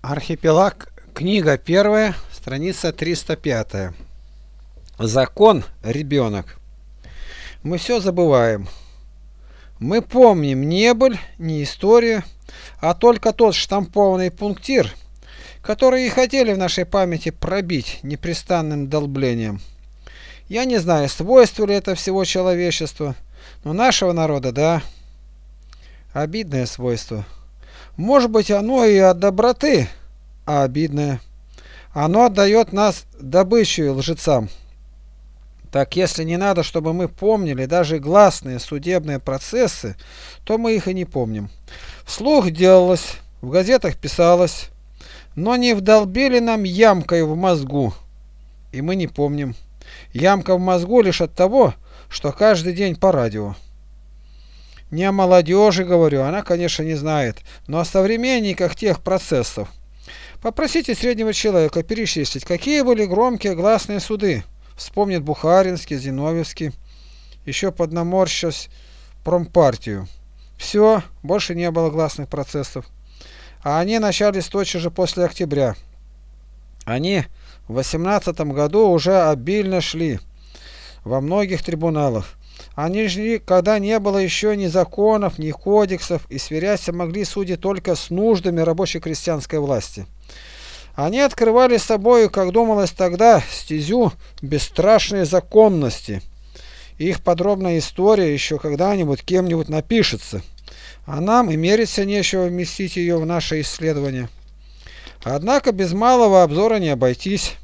Архипелаг, книга первая, страница 305. Закон, ребенок. Мы все забываем. Мы помним не быль, не историю, а только тот штампованный пунктир, который и хотели в нашей памяти пробить непрестанным долблением. Я не знаю, свойство ли это всего человечества, но нашего народа – да. Обидное свойство. Может быть, оно и от доброты, а обидное. Оно отдает нас добычу лжецам. Так если не надо, чтобы мы помнили даже гласные судебные процессы, то мы их и не помним. Вслух делалось, в газетах писалось, но не вдолбили нам ямкой в мозгу, и мы не помним. Ямка в мозгу лишь от того, что каждый день по радио. Не о молодежи говорю, она, конечно, не знает, но о современниках тех процессов. Попросите среднего человека перечислить, какие были громкие гласные суды. Вспомнит Бухаринский, Зиновьевский, еще поднаморщась промпартию. Все, больше не было гласных процессов. А они начались тотчас же после октября. Они в 18 году уже обильно шли во многих трибуналах. Они жили, когда не было еще ни законов, ни кодексов, и сверяться могли судьи только с нуждами рабоче-крестьянской власти. Они открывали собою, как думалось тогда, стезю бесстрашной законности. Их подробная история еще когда-нибудь кем-нибудь напишется, а нам и мериться нечего вместить ее в наше исследование. Однако без малого обзора не обойтись.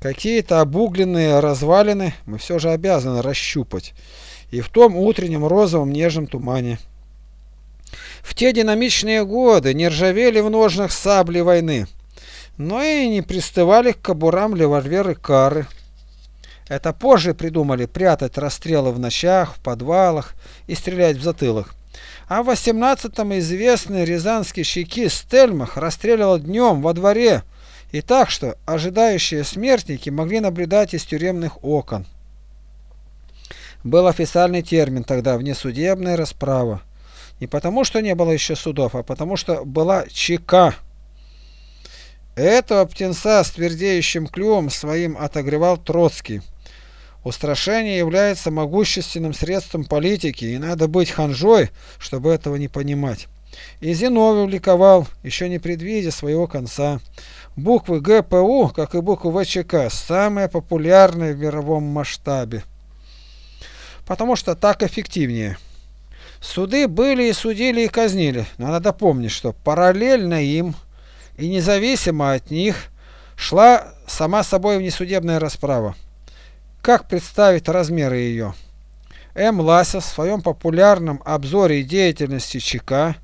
Какие-то обугленные развалины мы все же обязаны расщупать и в том утреннем розовом нежном тумане. В те динамичные годы не ржавели в ножнах сабли войны, но и не пристывали к кобурам револьверы кары. Это позже придумали прятать расстрелы в ночах, в подвалах и стрелять в затылок. А в 18-м известный рязанский щеки Стельмах расстреливал днем во дворе и так что ожидающие смертники могли наблюдать из тюремных окон. Был официальный термин тогда внесудебная расправа. Не потому, что не было еще судов, а потому, что была ЧК. Этого птенца с твердеющим клювом своим отогревал Троцкий. Устрашение является могущественным средством политики, и надо быть ханжой, чтобы этого не понимать. И Зиновьев ликовал, еще не предвидя своего конца. Буквы ГПУ, как и буквы ВЧК, самые популярные в мировом масштабе. Потому что так эффективнее. Суды были и судили и казнили, но надо помнить, что параллельно им и независимо от них шла сама собой внесудебная расправа. Как представить размеры ее? М. Лася в своем популярном обзоре деятельности ЧК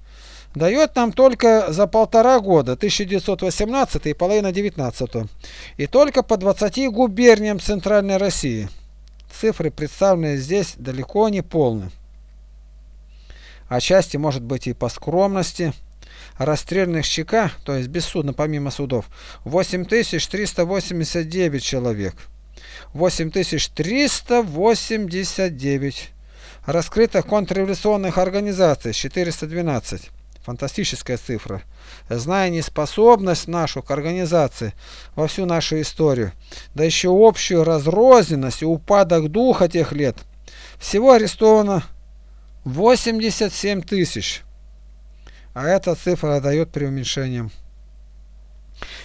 дает нам только за полтора года, 1918 и половина 19 и только по 20 губерниям Центральной России. Цифры, представленные здесь, далеко не полны. Отчасти, может быть, и по скромности. Расстрельных ЧК, то есть бессудно помимо судов, 8389 человек. 8389. Раскрытых контрреволюционных организаций 412 фантастическая цифра. Зная неспособность нашу к организации во всю нашу историю, да еще общую разрозненность и упадок духа тех лет, всего арестовано 87 тысяч. А эта цифра дает преуменьшением.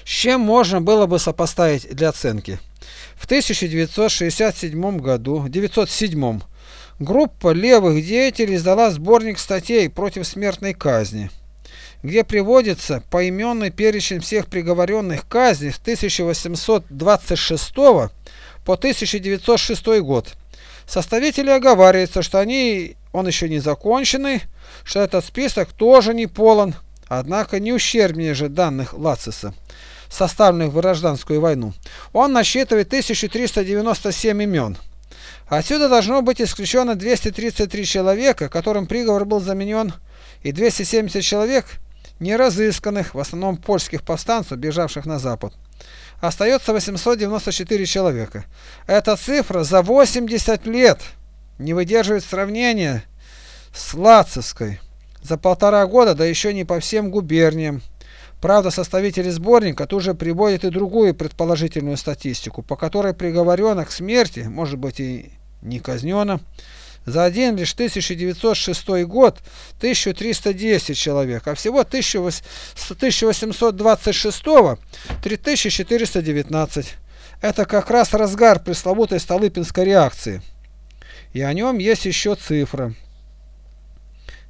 С чем можно было бы сопоставить для оценки? В 1967 году, 907 Группа левых деятелей издала сборник статей против смертной казни, где приводится поименный перечень всех приговоренных казней с 1826 по 1906 год. Составители оговариваются, что они, он еще не законченный, что этот список тоже не полон, однако не ущербнее же данных Лациса, составленных в гражданскую войну. Он насчитывает 1397 имен. Отсюда должно быть исключено 233 человека, которым приговор был заменен, и 270 человек, неразысканных, в основном польских повстанцев, бежавших на запад. Остается 894 человека. Эта цифра за 80 лет не выдерживает сравнения с Лацевской. За полтора года, да еще не по всем губерниям. Правда, составители сборника тут же приводят и другую предположительную статистику, по которой приговоренных к смерти, может быть и не казнено, за один лишь 1906 год 1310 человек, а всего 1826 3419. Это как раз разгар пресловутой Столыпинской реакции. И о нем есть еще цифра.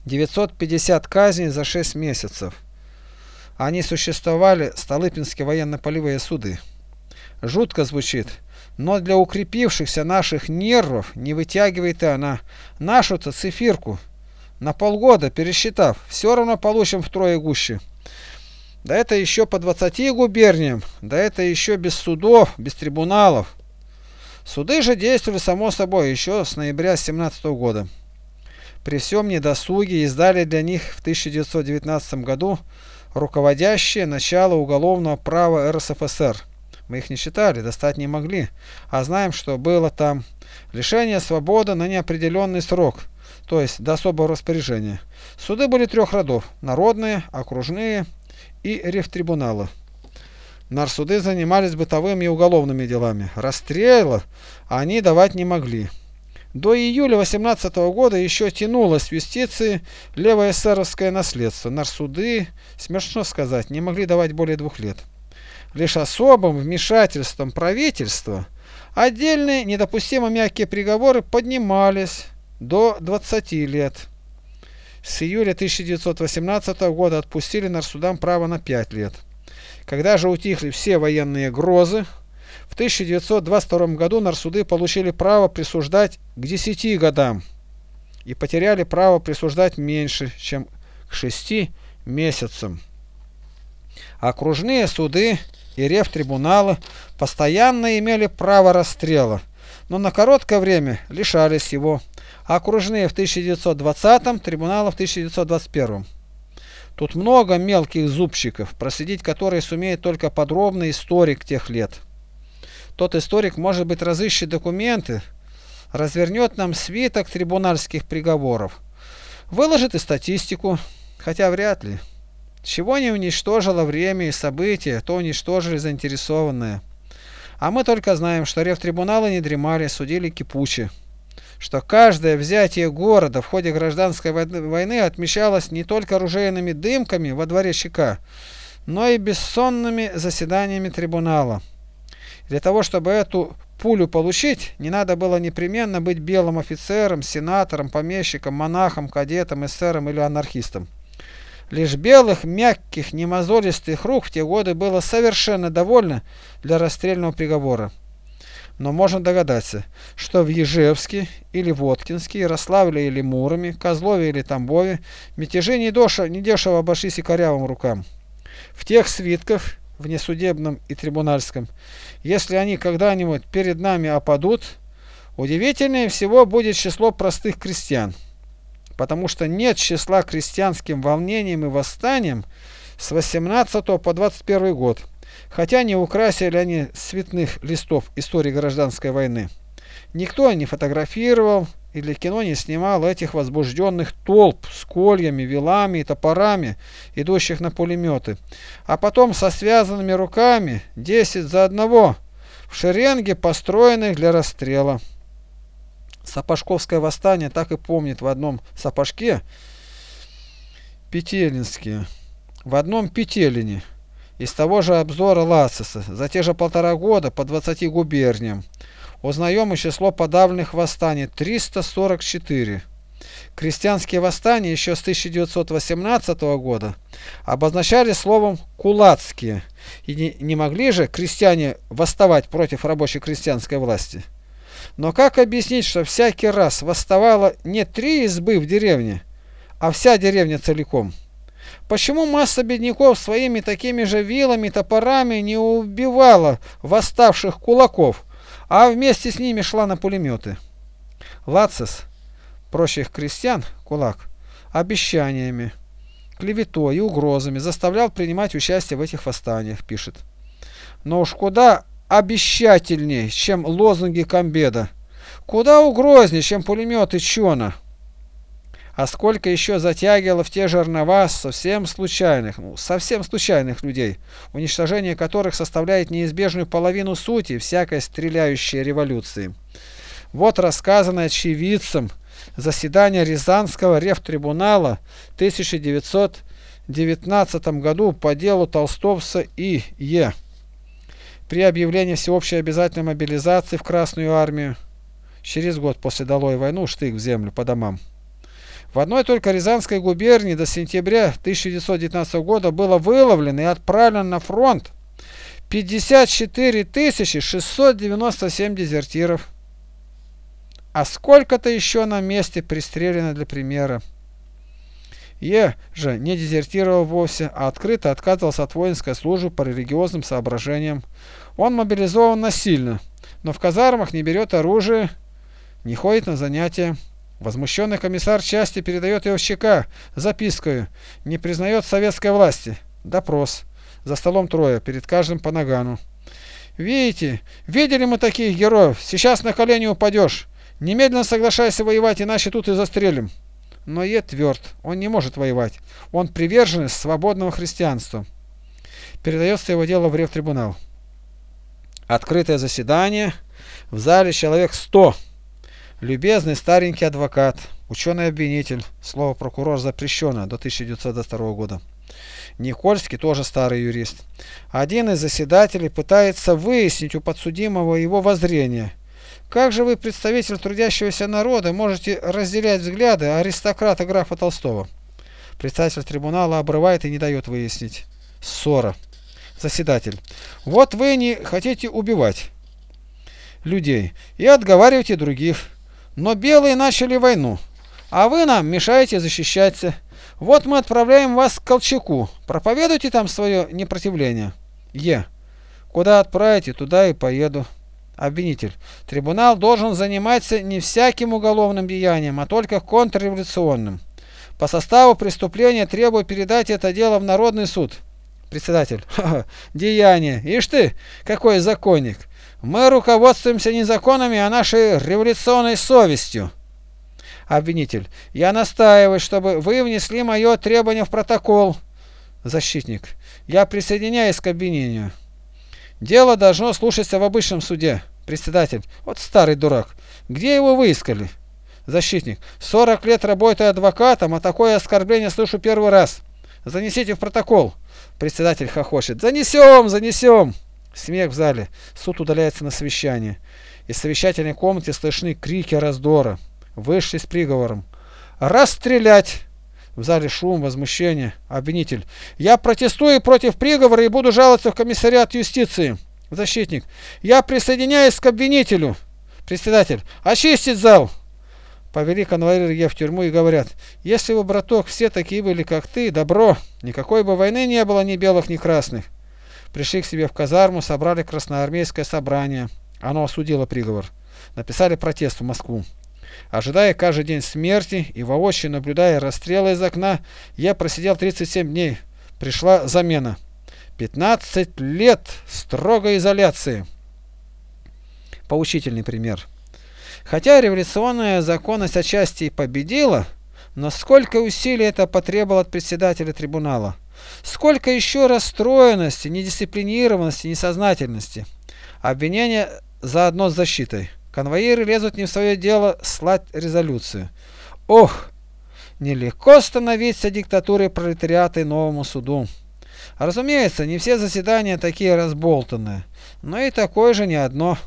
950 казней за 6 месяцев. Они существовали, Столыпинские военно-полевые суды. Жутко звучит, но для укрепившихся наших нервов не вытягивает и она нашу-то цифирку. На полгода, пересчитав, все равно получим втрое гуще. Да это еще по 20 губерниям, да это еще без судов, без трибуналов. Суды же действовали само собой еще с ноября 17 года. При всем недосуге издали для них в 1919 году руководящее начало уголовного права РСФСР. Мы их не считали, достать не могли, а знаем, что было там. Лишение свободы на неопределенный срок, то есть до особого распоряжения. Суды были трех родов – народные, окружные и рефтрибуналы. Нарсуды занимались бытовыми и уголовными делами. Расстрела они давать не могли. До июля 18 года еще тянулось в юстиции левоэсеровское наследство. Нарсуды, смешно сказать, не могли давать более двух лет. Лишь особым вмешательством правительства отдельные недопустимо мягкие приговоры поднимались до 20 лет. С июля 1918 года отпустили нарсудам право на 5 лет. Когда же утихли все военные грозы, в 1922 году нарсуды получили право присуждать к 10 годам и потеряли право присуждать меньше, чем к 6 месяцам. Окружные суды и рефтрибуналы постоянно имели право расстрела, но на короткое время лишались его, а окружные в 1920, трибуналы в 1921. Тут много мелких зубчиков, проследить которые сумеет только подробный историк тех лет. Тот историк, может быть, разыщет документы, развернет нам свиток трибунальских приговоров, выложит и статистику, хотя вряд ли. Чего не уничтожило время и события, то уничтожили заинтересованные. А мы только знаем, что рефтрибуналы не дремали, судили кипуче. Что каждое взятие города в ходе гражданской войны отмечалось не только оружейными дымками во дворе щека, но и бессонными заседаниями трибунала. Для того, чтобы эту пулю получить, не надо было непременно быть белым офицером, сенатором, помещиком, монахом, кадетом, эсером или анархистом. Лишь белых, мягких, немозолистых рук в те годы было совершенно довольно для расстрельного приговора. Но можно догадаться, что в Ежевске или Воткинске, Ярославле или Муроме, Козлове или Тамбове мятежи недешево, обошлись и корявым рукам. В тех свитках внесудебном и трибунальском, если они когда-нибудь перед нами опадут, удивительнее всего будет число простых крестьян, потому что нет числа крестьянским волнением и восстанием с 18 по 21 год, хотя не украсили они цветных листов истории гражданской войны. Никто не фотографировал, или кино не снимал этих возбужденных толп с кольями, вилами и топорами, идущих на пулеметы, а потом со связанными руками, десять за одного, в шеренге, построенных для расстрела. Сапожковское восстание так и помнит в одном сапожке Петелинские, в одном Петелине, из того же обзора Лациса, за те же полтора года по 20 губерниям. Узнаем и число подавленных восстаний – 344. Крестьянские восстания еще с 1918 года обозначали словом «кулацкие», и не, не могли же крестьяне восставать против рабочей крестьянской власти. Но как объяснить, что всякий раз восставало не три избы в деревне, а вся деревня целиком? Почему масса бедняков своими такими же вилами, топорами не убивала восставших кулаков, а вместе с ними шла на пулеметы. Лацис, прочих крестьян, кулак, обещаниями, клеветой и угрозами заставлял принимать участие в этих восстаниях, пишет. Но уж куда обещательней, чем лозунги комбеда, куда угрознее, чем пулеметы Чона. А сколько еще затягивало в те жернова совсем случайных, ну, совсем случайных людей, уничтожение которых составляет неизбежную половину сути всякой стреляющей революции. Вот рассказанное очевидцам заседание Рязанского рефтрибунала в 1919 году по делу толстовца И. Е. При объявлении всеобщей обязательной мобилизации в Красную армию через год после долой войну штык в землю по домам. В одной только Рязанской губернии до сентября 1919 года было выловлено и отправлено на фронт 54 697 дезертиров. А сколько-то еще на месте пристрелено для примера. Е же не дезертировал вовсе, а открыто отказывался от воинской службы по религиозным соображениям. Он мобилизован насильно, но в казармах не берет оружие, не ходит на занятия. Возмущенный комиссар части передает его в ЧК запиской «Не признает советской власти». Допрос. За столом трое, перед каждым по нагану. «Видите, видели мы таких героев, сейчас на колени упадешь. Немедленно соглашайся воевать, иначе тут и застрелим». Но Е тверд, он не может воевать. Он приверженец свободного христианства. Передается его дело в Ревтрибунал. Открытое заседание. В зале человек сто. Любезный старенький адвокат, ученый-обвинитель, слово прокурор запрещено до 1922 года. Никольский тоже старый юрист. Один из заседателей пытается выяснить у подсудимого его воззрение. Как же вы, представитель трудящегося народа, можете разделять взгляды аристократа графа Толстого? Председатель трибунала обрывает и не дает выяснить. Ссора. Заседатель. Вот вы не хотите убивать людей и отговариваете других. Но белые начали войну, а вы нам мешаете защищаться. Вот мы отправляем вас к Колчаку. Проповедуйте там свое непротивление. Е. Куда отправите, туда и поеду. Обвинитель. Трибунал должен заниматься не всяким уголовным деянием, а только контрреволюционным. По составу преступления требую передать это дело в Народный суд. Председатель. Ха -ха, деяние. Ишь ты, какой законник. Мы руководствуемся не законами, а нашей революционной совестью. Обвинитель. Я настаиваю, чтобы вы внесли мое требование в протокол. Защитник. Я присоединяюсь к обвинению. Дело должно слушаться в обычном суде. Председатель. Вот старый дурак. Где его выискали? Защитник. 40 лет работаю адвокатом, а такое оскорбление слышу первый раз. Занесите в протокол. Председатель хохочет. Занесем, занесем. Смех в зале. Суд удаляется на совещание. Из совещательной комнаты слышны крики раздора. Вышли с приговором. Расстрелять! В зале шум, возмущение. Обвинитель. Я протестую против приговора и буду жаловаться в комиссариат юстиции. Защитник. Я присоединяюсь к обвинителю. Председатель. Очистить зал. Повели конвоиры в тюрьму и говорят, если бы, браток, все такие были, как ты, добро, никакой бы войны не было ни белых, ни красных пришли к себе в казарму, собрали красноармейское собрание. Оно осудило приговор. Написали протест в Москву. Ожидая каждый день смерти и воочию наблюдая расстрелы из окна, я просидел 37 дней. Пришла замена. 15 лет строгой изоляции. Поучительный пример. Хотя революционная законность отчасти и победила, но сколько усилий это потребовало от председателя трибунала. Сколько еще расстроенности, недисциплинированности, несознательности. Обвинение заодно с защитой. Конвоиры лезут не в свое дело слать резолюцию. Ох, нелегко становиться диктатурой пролетариата и новому суду. Разумеется, не все заседания такие разболтанные, но и такое же не одно.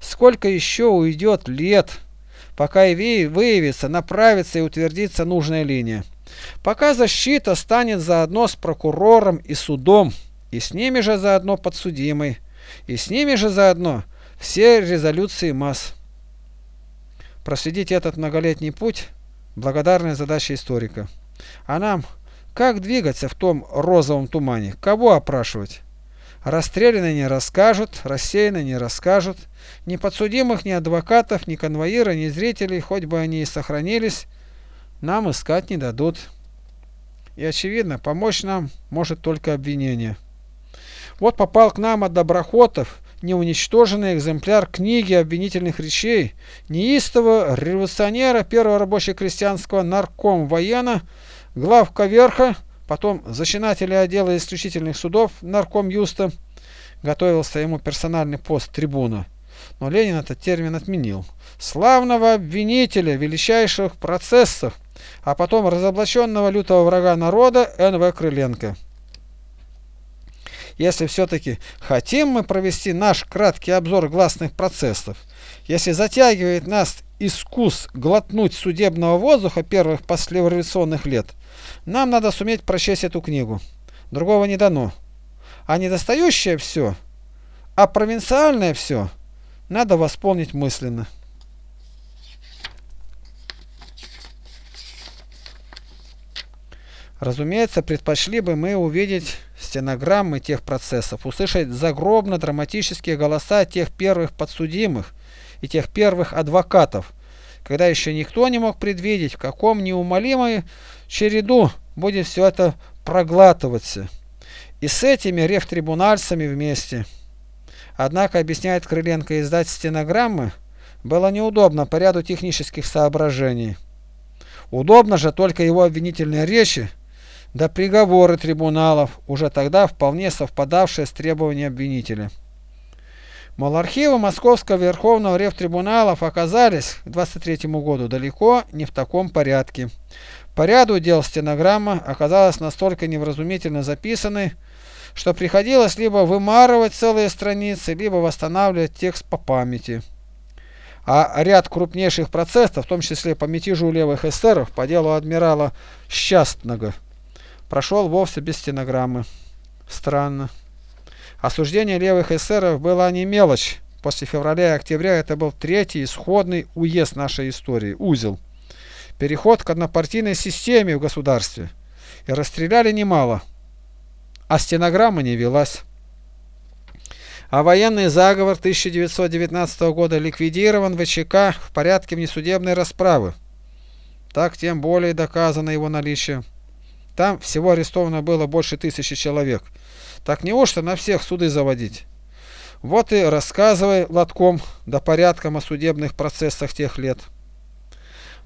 Сколько еще уйдет лет, пока и выявится, направится и утвердится нужная линия. Пока защита станет заодно с прокурором и судом, и с ними же заодно подсудимый, и с ними же заодно все резолюции масс. Проследить этот многолетний путь – благодарная задача историка. А нам как двигаться в том розовом тумане? Кого опрашивать? Расстрелянные не расскажут, рассеянные не расскажут. Ни подсудимых, ни адвокатов, ни конвоира, ни зрителей, хоть бы они и сохранились, нам искать не дадут. И очевидно, помочь нам может только обвинение. Вот попал к нам от доброхотов неуничтоженный экземпляр книги обвинительных речей неистого революционера первого рабоче-крестьянского нарком воена, главка верха, потом зачинателя отдела исключительных судов нарком Юста, готовился ему персональный пост трибуна. Но Ленин этот термин отменил. Славного обвинителя величайших процессов, а потом разоблаченного лютого врага народа Н.В. Крыленко. Если все-таки хотим мы провести наш краткий обзор гласных процессов, если затягивает нас искус глотнуть судебного воздуха первых послереволюционных лет, нам надо суметь прочесть эту книгу. Другого не дано. А недостающее все, а провинциальное все надо восполнить мысленно. Разумеется, предпочли бы мы увидеть стенограммы тех процессов, услышать загробно-драматические голоса тех первых подсудимых и тех первых адвокатов, когда еще никто не мог предвидеть, в каком неумолимой череду будет все это проглатываться. И с этими рефтрибунальцами вместе. Однако, объясняет Крыленко, издать стенограммы было неудобно по ряду технических соображений. Удобно же только его обвинительные речи, да приговоры трибуналов, уже тогда вполне совпадавшие с требованиями обвинителя. Мол, архивы Московского Верховного Ревтрибуналов оказались к 23 году далеко не в таком порядке. По ряду дел стенограмма оказалась настолько невразумительно записанной, что приходилось либо вымарывать целые страницы, либо восстанавливать текст по памяти. А ряд крупнейших процессов, в том числе по мятежу левых эсеров по делу адмирала Счастного, прошел вовсе без стенограммы. Странно. Осуждение левых эсеров было не мелочь. После февраля и октября это был третий исходный уезд нашей истории, узел. Переход к однопартийной системе в государстве. И расстреляли немало. А стенограмма не велась. А военный заговор 1919 года ликвидирован ВЧК в порядке внесудебной расправы. Так тем более доказано его наличие. Там всего арестовано было больше тысячи человек. Так неужто на всех суды заводить? Вот и рассказывай лотком да порядком о судебных процессах тех лет.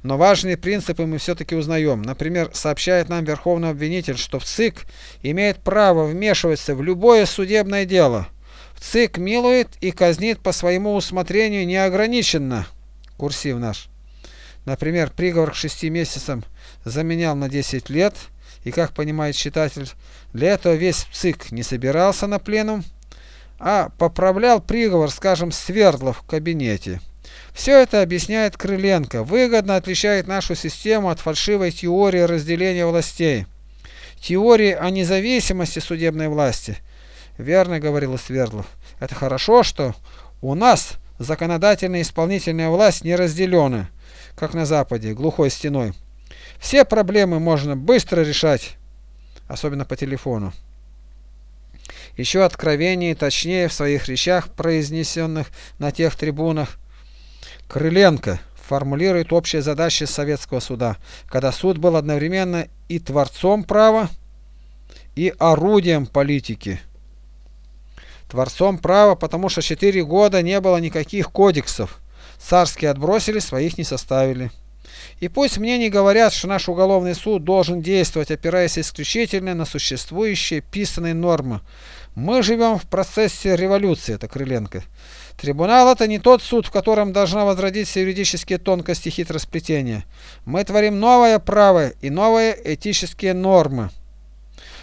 Но важные принципы мы все-таки узнаем. Например, сообщает нам Верховный обвинитель, что в ЦИК имеет право вмешиваться в любое судебное дело. В ЦИК милует и казнит по своему усмотрению неограниченно. Курсив наш. Например, приговор к шести месяцам заменял на 10 лет – и, как понимает читатель, для этого весь ЦИК не собирался на пленум, а поправлял приговор, скажем, Свердлов в кабинете. Все это объясняет Крыленко, выгодно отличает нашу систему от фальшивой теории разделения властей. Теории о независимости судебной власти. Верно говорил Свердлов. Это хорошо, что у нас законодательная и исполнительная власть не разделены, как на Западе, глухой стеной. Все проблемы можно быстро решать, особенно по телефону. Еще откровеннее и точнее в своих речах, произнесенных на тех трибунах, Крыленко формулирует общие задачи советского суда, когда суд был одновременно и творцом права, и орудием политики. Творцом права, потому что четыре года не было никаких кодексов. Царские отбросили, своих не составили. И пусть мне не говорят, что наш уголовный суд должен действовать, опираясь исключительно на существующие писанные нормы. Мы живем в процессе революции, это Крыленко. Трибунал это не тот суд, в котором должна возродиться юридические тонкости хитросплетения. Мы творим новое право и новые этические нормы.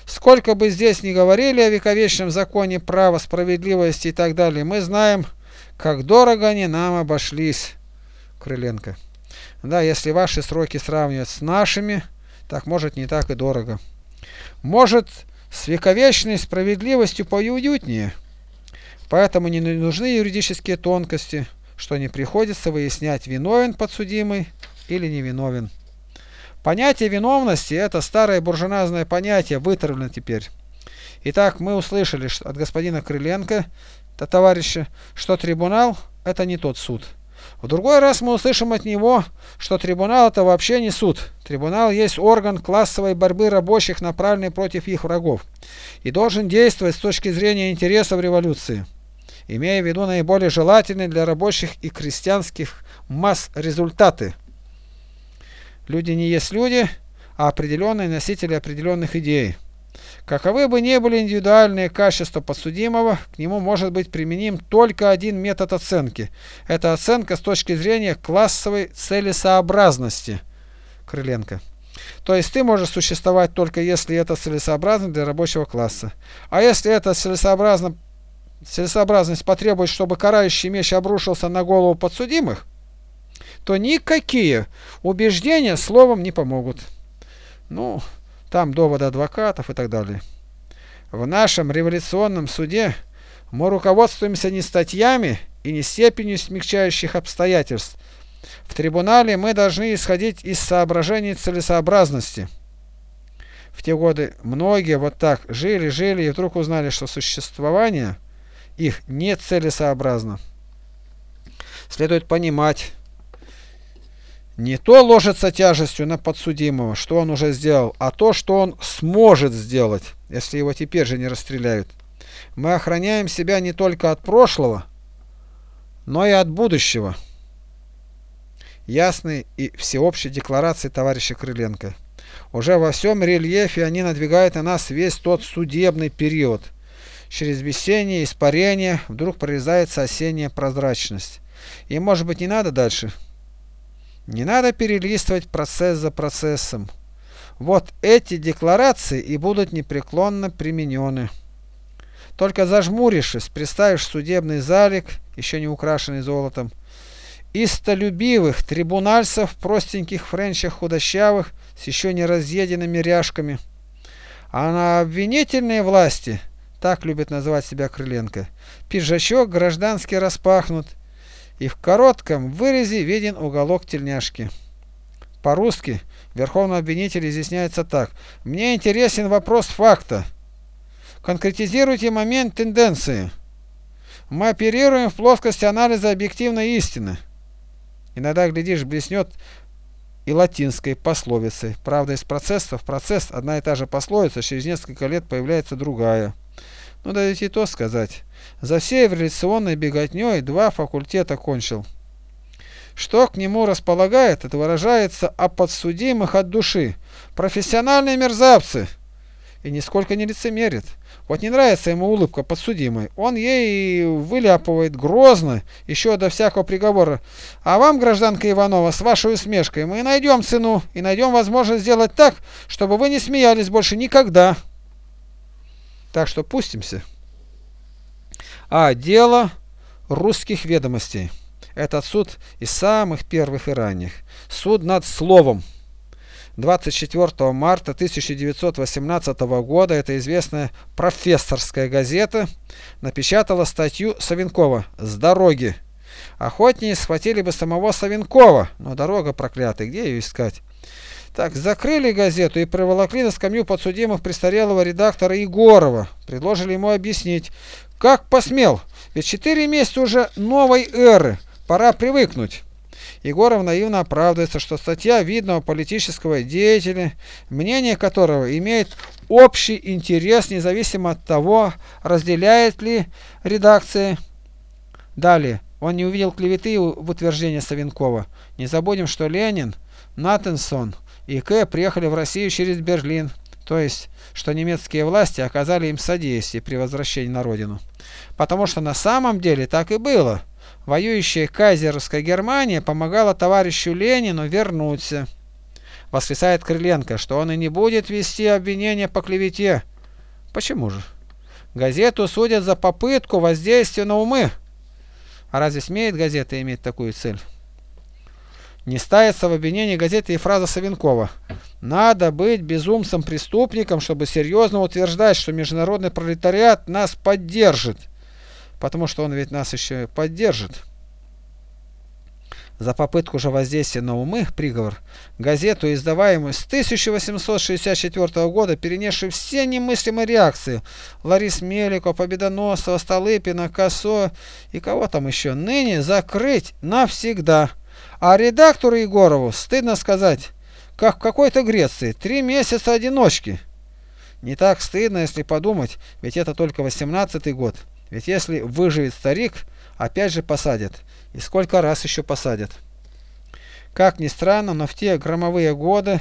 Сколько бы здесь ни говорили о вековечном законе права, справедливости и так далее, мы знаем, как дорого они нам обошлись. Крыленко. Да, если ваши сроки сравнивать с нашими, так может не так и дорого. Может, с вековечной справедливостью поуютнее. Поэтому не нужны юридические тонкости, что не приходится выяснять, виновен подсудимый или невиновен. Понятие виновности – это старое буржуазное понятие, вытравлено теперь. Итак, мы услышали от господина Крыленко, товарища, что трибунал – это не тот суд. В другой раз мы услышим от него, что трибунал это вообще не суд. Трибунал есть орган классовой борьбы рабочих, направленный против их врагов, и должен действовать с точки зрения интересов революции. имея в виду наиболее желательные для рабочих и крестьянских масс результаты. Люди не есть люди, а определенные носители определенных идей. Каковы бы ни были индивидуальные качества подсудимого, к нему может быть применим только один метод оценки. Это оценка с точки зрения классовой целесообразности. Крыленко. То есть ты можешь существовать только если это целесообразно для рабочего класса. А если это целесообразно, целесообразность потребует, чтобы карающий меч обрушился на голову подсудимых, то никакие убеждения словом не помогут. Ну, там доводы адвокатов и так далее. В нашем революционном суде мы руководствуемся не статьями и не степенью смягчающих обстоятельств, в трибунале мы должны исходить из соображений целесообразности. В те годы многие вот так жили-жили и вдруг узнали, что существование их нецелесообразно. Следует понимать, не то ложится тяжестью на подсудимого, что он уже сделал, а то, что он сможет сделать, если его теперь же не расстреляют. Мы охраняем себя не только от прошлого, но и от будущего ясной и всеобщей декларации товарища Крыленко. Уже во всем рельефе они надвигают на нас весь тот судебный период. Через весеннее испарение вдруг прорезается осенняя прозрачность. И может быть не надо дальше? Не надо перелистывать процесс за процессом. Вот эти декларации и будут непреклонно применены. Только зажмурившись, представишь судебный залик, еще не украшенный золотом, истолюбивых трибунальцев, простеньких френчах худощавых, с еще не разъеденными ряжками. А на обвинительные власти, так любит называть себя Крыленко, пиджачок гражданский распахнут, и в коротком вырезе виден уголок тельняшки. По-русски верховный обвинитель изъясняется так. Мне интересен вопрос факта. Конкретизируйте момент тенденции. Мы оперируем в плоскости анализа объективной истины. Иногда, глядишь, блеснет и латинской пословицей. Правда, из процесса в процесс одна и та же пословица, через несколько лет появляется другая. Ну да ведь и то сказать. За всей революционной беготней два факультета кончил. Что к нему располагает, это выражается о подсудимых от души. Профессиональные мерзавцы. И нисколько не лицемерит. Вот не нравится ему улыбка подсудимой, он ей выляпывает грозно, еще до всякого приговора. А вам, гражданка Иванова, с вашей усмешкой, мы найдем цену и найдем возможность сделать так, чтобы вы не смеялись больше никогда. Так что пустимся. А дело русских ведомостей. Этот суд из самых первых и ранних. Суд над словом. 24 марта 1918 года эта известная профессорская газета напечатала статью Савенкова «С дороги». Охотнее схватили бы самого Савенкова, но дорога проклятая, где ее искать? Так, закрыли газету и приволокли на скамью подсудимых престарелого редактора Егорова. Предложили ему объяснить, как посмел, ведь четыре месяца уже новой эры, пора привыкнуть. Егоров наивно оправдывается, что статья видного политического деятеля, мнение которого имеет общий интерес, независимо от того, разделяет ли редакция. Далее. Он не увидел клеветы в утверждении Савенкова. Не забудем, что Ленин, Натенсон и К. приехали в Россию через Берлин, то есть, что немецкие власти оказали им содействие при возвращении на родину. Потому что на самом деле так и было воюющая кайзеровская Германия помогала товарищу Ленину вернуться. Восклицает Крыленко, что он и не будет вести обвинения по клевете. Почему же? Газету судят за попытку воздействия на умы. А разве смеет газета иметь такую цель? Не ставится в обвинении газеты и фраза Савенкова. Надо быть безумцем-преступником, чтобы серьезно утверждать, что международный пролетариат нас поддержит потому что он ведь нас еще поддержит. За попытку же воздействия на умы приговор, газету, издаваемую с 1864 года, перенесшую все немыслимые реакции, Ларис Мелико, Победоносова, Столыпина, Косо и кого там еще, ныне закрыть навсегда. А редактору Егорову, стыдно сказать, как в какой-то Греции, три месяца одиночки. Не так стыдно, если подумать, ведь это только 18 год. Ведь если выживет старик, опять же посадят. И сколько раз еще посадят. Как ни странно, но в те громовые годы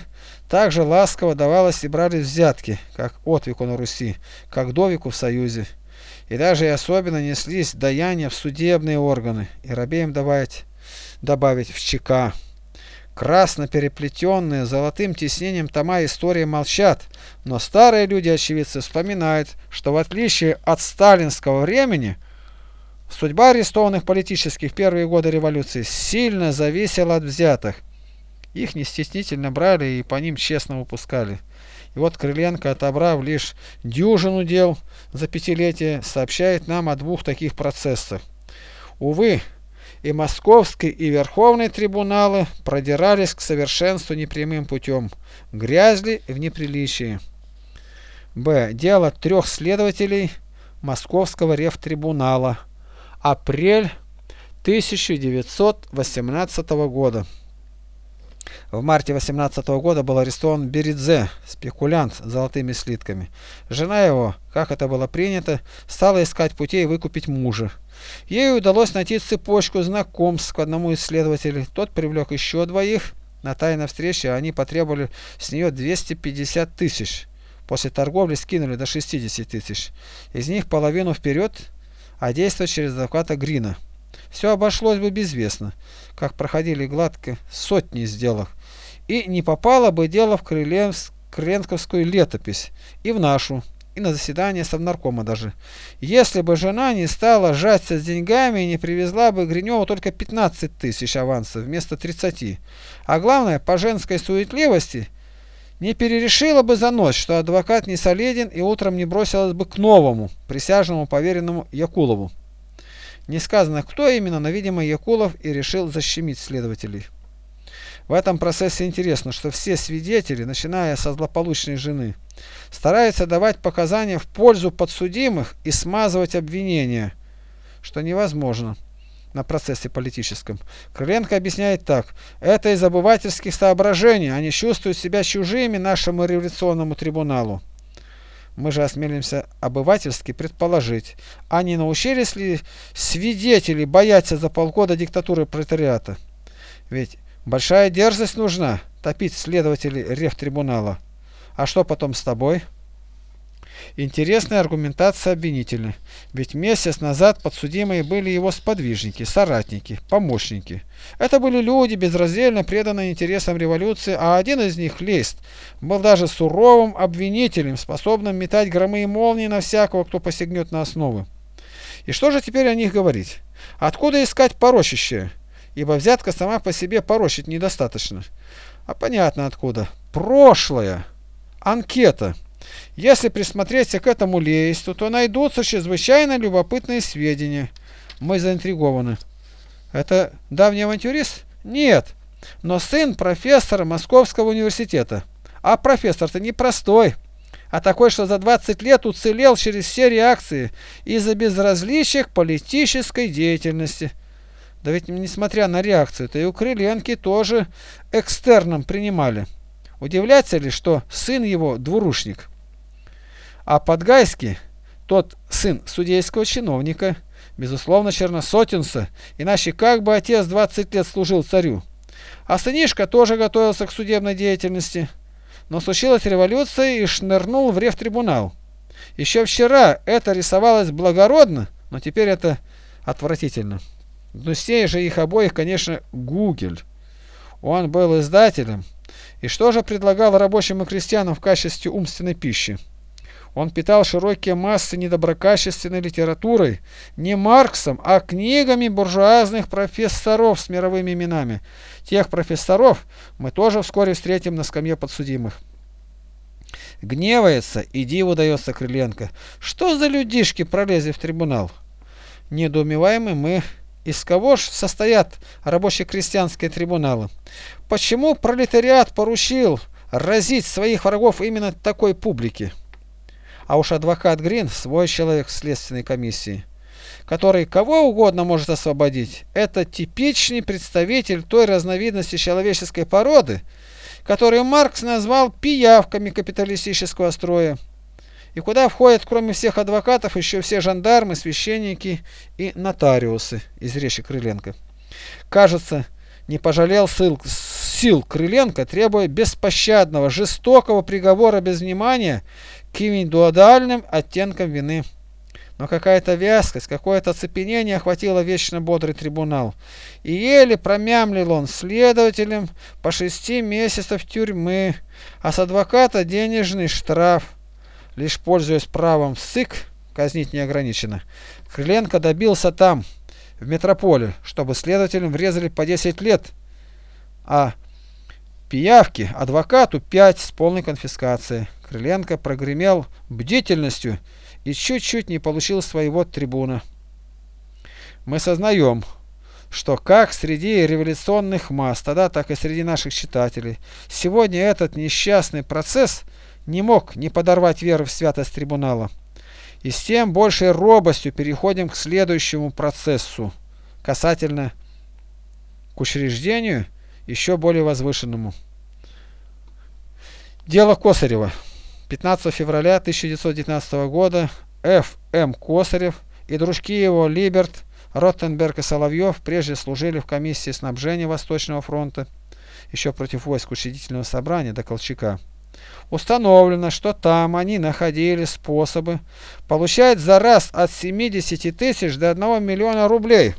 также ласково давалось и брали взятки, как отвеку на Руси, как довику в Союзе. И даже и особенно неслись даяния в судебные органы, и рабеям давать, добавить в ЧК. Красно переплетенные золотым тиснением тома истории молчат, но старые люди-очевидцы вспоминают, что в отличие от сталинского времени, судьба арестованных политических в первые годы революции сильно зависела от взятых. Их не стеснительно брали и по ним честно выпускали. И вот Крыленко, отобрав лишь дюжину дел за пятилетие, сообщает нам о двух таких процессах. Увы, и Московский, и Верховный трибуналы продирались к совершенству непрямым путем, грязли в неприличии. Б. Дело трех следователей Московского рефтрибунала. Апрель 1918 года. В марте 18 года был арестован Беридзе, спекулянт с золотыми слитками. Жена его, как это было принято, стала искать путей выкупить мужа. Ей удалось найти цепочку знакомств к одному из следователей. Тот привлек еще двоих. На тайной встрече они потребовали с нее 250 тысяч. После торговли скинули до 60 тысяч. Из них половину вперед, а действовать через адвоката Грина. Все обошлось бы безвестно, как проходили гладко сотни сделок, и не попало бы дело в Крыленковскую летопись и в нашу, и на заседание Совнаркома даже. Если бы жена не стала жаться с деньгами и не привезла бы Гриневу только 15 тысяч авансов вместо 30, а главное, по женской суетливости, не перерешила бы за ночь, что адвокат не солиден и утром не бросилась бы к новому, присяжному поверенному Якулову. Не сказано, кто именно, но, видимо, Якулов и решил защемить следователей. В этом процессе интересно, что все свидетели, начиная со злополучной жены, стараются давать показания в пользу подсудимых и смазывать обвинения, что невозможно на процессе политическом. Крыленко объясняет так. Это из обывательских соображений. Они чувствуют себя чужими нашему революционному трибуналу. Мы же осмелимся обывательски предположить, а не научились ли свидетели бояться за полгода диктатуры пролетариата? Ведь большая дерзость нужна топить следователей рефтрибунала. А что потом с тобой? Интересная аргументация обвинителя, ведь месяц назад подсудимые были его сподвижники, соратники, помощники. Это были люди, безраздельно преданные интересам революции, а один из них, Лейст, был даже суровым обвинителем, способным метать громы и молнии на всякого, кто посягнет на основы. И что же теперь о них говорить? Откуда искать порочащее? Ибо взятка сама по себе порочить недостаточно. А понятно откуда. Прошлое. Анкета. Если присмотреться к этому лейсту, то найдутся чрезвычайно любопытные сведения. Мы заинтригованы. Это давний авантюрист? Нет. Но сын профессора Московского университета. А профессор-то не простой, а такой, что за 20 лет уцелел через все реакции из-за безразличия к политической деятельности. Да ведь несмотря на реакцию-то и у Крыленки тоже экстерном принимали. Удивляется ли, что сын его двурушник? А Подгайский, тот сын судейского чиновника, безусловно черносотенца, иначе как бы отец 20 лет служил царю. А сынишка тоже готовился к судебной деятельности. Но случилась революция и шнырнул в рефтрибунал. Еще вчера это рисовалось благородно, но теперь это отвратительно. Гнуснее же их обоих, конечно, Гугель. Он был издателем. И что же предлагал рабочим и крестьянам в качестве умственной пищи? Он питал широкие массы недоброкачественной литературой, не Марксом, а книгами буржуазных профессоров с мировыми именами. Тех профессоров мы тоже вскоре встретим на скамье подсудимых. Гневается и диву дается Крыленко. Что за людишки пролезли в трибунал? Недоумеваемы мы, из кого ж состоят рабоче-крестьянские трибуналы? Почему пролетариат поручил разить своих врагов именно такой публике? А уж адвокат Грин свой человек в следственной комиссии, который кого угодно может освободить. Это типичный представитель той разновидности человеческой породы, которую Маркс назвал пиявками капиталистического строя. и куда входят, кроме всех адвокатов, еще все жандармы, священники и нотариусы из речи Крыленко. Кажется, не пожалел сил, сил Крыленко, требуя беспощадного, жестокого приговора без внимания к индивидуальным оттенкам вины. Но какая-то вязкость, какое-то оцепенение охватило вечно бодрый трибунал. И еле промямлил он следователем по шести месяцев тюрьмы, а с адвоката денежный штраф. Лишь пользуясь правом СЫК, казнить не ограничено, Крыленко добился там, в метрополе, чтобы следователям врезали по 10 лет, а пиявки адвокату 5 с полной конфискацией. Крыленко прогремел бдительностью и чуть-чуть не получил своего трибуна. Мы сознаем, что как среди революционных масс, тогда так и среди наших читателей, сегодня этот несчастный процесс не мог не подорвать веры в святость трибунала. И с тем большей робостью переходим к следующему процессу, касательно к учреждению еще более возвышенному. Дело Косарева. 15 февраля 1919 года Ф. М. Косарев и дружки его Либерт, Роттенберг и Соловьев прежде служили в комиссии снабжения Восточного фронта, еще против войск учредительного собрания до Колчака. Установлено, что там они находили способы получать за раз от 70 тысяч до 1 миллиона рублей.